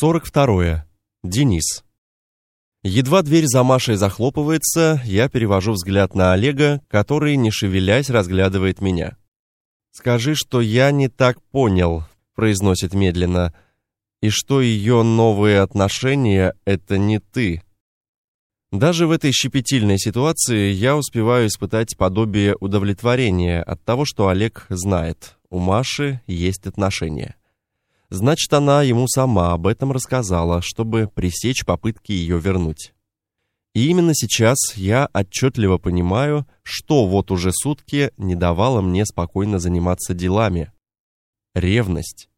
42. Денис. Едва дверь за Машей захлопывается, я перевожу взгляд на Олега, который, не шевелясь, разглядывает меня. «Скажи, что я не так понял», — произносит медленно, «и что ее новые отношения — это не ты». Даже в этой щепетильной ситуации я успеваю испытать подобие удовлетворения от того, что Олег знает, у Маши есть отношения. Значит, она ему сама об этом рассказала, чтобы пресечь попытки ее вернуть. И именно сейчас я отчетливо понимаю, что вот уже сутки не давало мне спокойно заниматься делами. Ревность.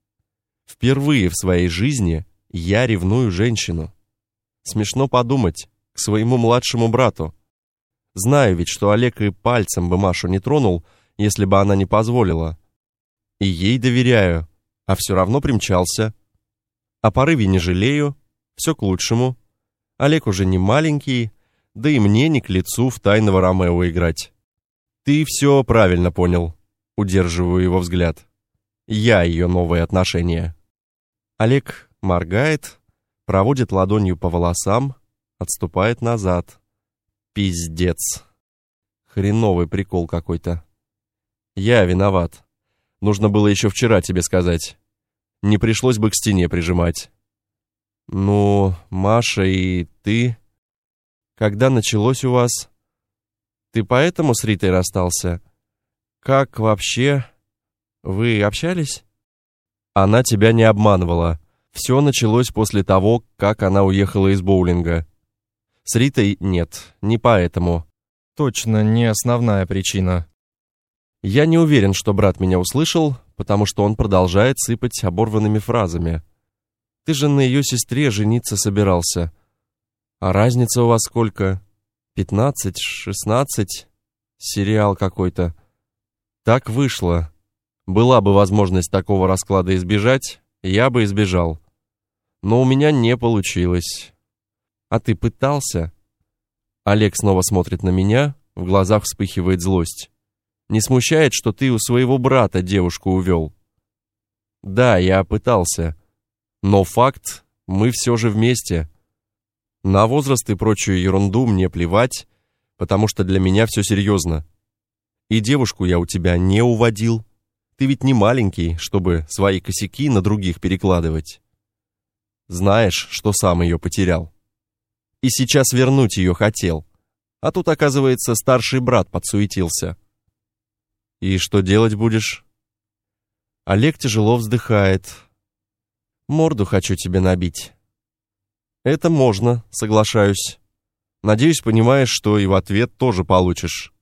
Впервые в своей жизни я ревную женщину. Смешно подумать, к своему младшему брату. Знаю ведь, что Олег и пальцем бы Машу не тронул, если бы она не позволила. И ей доверяю, а все равно примчался. О порыве не жалею, все к лучшему. Олег уже не маленький, да и мне не к лицу в тайного Ромео играть. Ты все правильно понял, удерживаю его взгляд. Я ее новые отношения. Олег моргает, проводит ладонью по волосам, отступает назад. Пиздец. Хреновый прикол какой-то. Я виноват. Нужно было еще вчера тебе сказать. Не пришлось бы к стене прижимать. Ну, Маша и ты... Когда началось у вас? Ты поэтому с Ритой расстался? Как вообще? Вы общались? Она тебя не обманывала. Все началось после того, как она уехала из боулинга. С Ритой нет, не поэтому. Точно не основная причина. Я не уверен, что брат меня услышал, потому что он продолжает сыпать оборванными фразами. Ты же на ее сестре жениться собирался. А разница у вас сколько? Пятнадцать, шестнадцать? Сериал какой-то. Так вышло. Была бы возможность такого расклада избежать, я бы избежал. Но у меня не получилось. А ты пытался? Олег снова смотрит на меня, в глазах вспыхивает злость. Не смущает, что ты у своего брата девушку увел? Да, я пытался. Но факт, мы все же вместе. На возраст и прочую ерунду мне плевать, потому что для меня все серьезно. И девушку я у тебя не уводил. Ты ведь не маленький, чтобы свои косяки на других перекладывать. Знаешь, что сам ее потерял. И сейчас вернуть ее хотел. А тут, оказывается, старший брат подсуетился. «И что делать будешь?» Олег тяжело вздыхает. «Морду хочу тебе набить». «Это можно, соглашаюсь. Надеюсь, понимаешь, что и в ответ тоже получишь».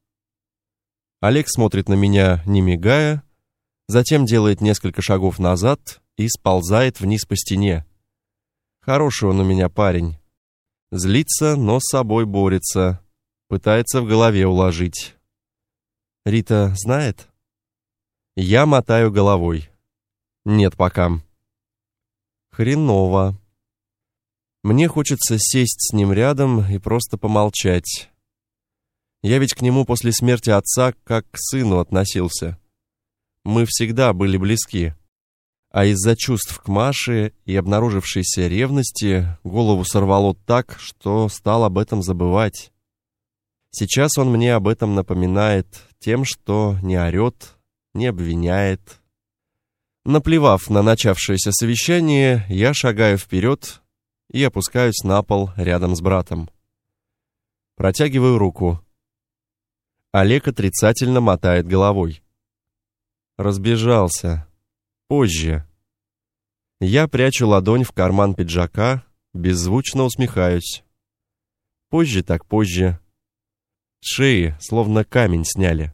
Олег смотрит на меня, не мигая, затем делает несколько шагов назад и сползает вниз по стене. Хороший он у меня парень. Злится, но с собой борется, пытается в голове уложить. Рита знает? Я мотаю головой. Нет пока. Хреново. Мне хочется сесть с ним рядом и просто помолчать. Я ведь к нему после смерти отца как к сыну относился. Мы всегда были близки. А из-за чувств к Маше и обнаружившейся ревности голову сорвало так, что стал об этом забывать. Сейчас он мне об этом напоминает тем, что не орет, не обвиняет. Наплевав на начавшееся совещание, я шагаю вперед и опускаюсь на пол рядом с братом. Протягиваю руку. Олег отрицательно мотает головой. Разбежался. Позже. Я прячу ладонь в карман пиджака, беззвучно усмехаюсь. Позже так позже. С шеи словно камень сняли.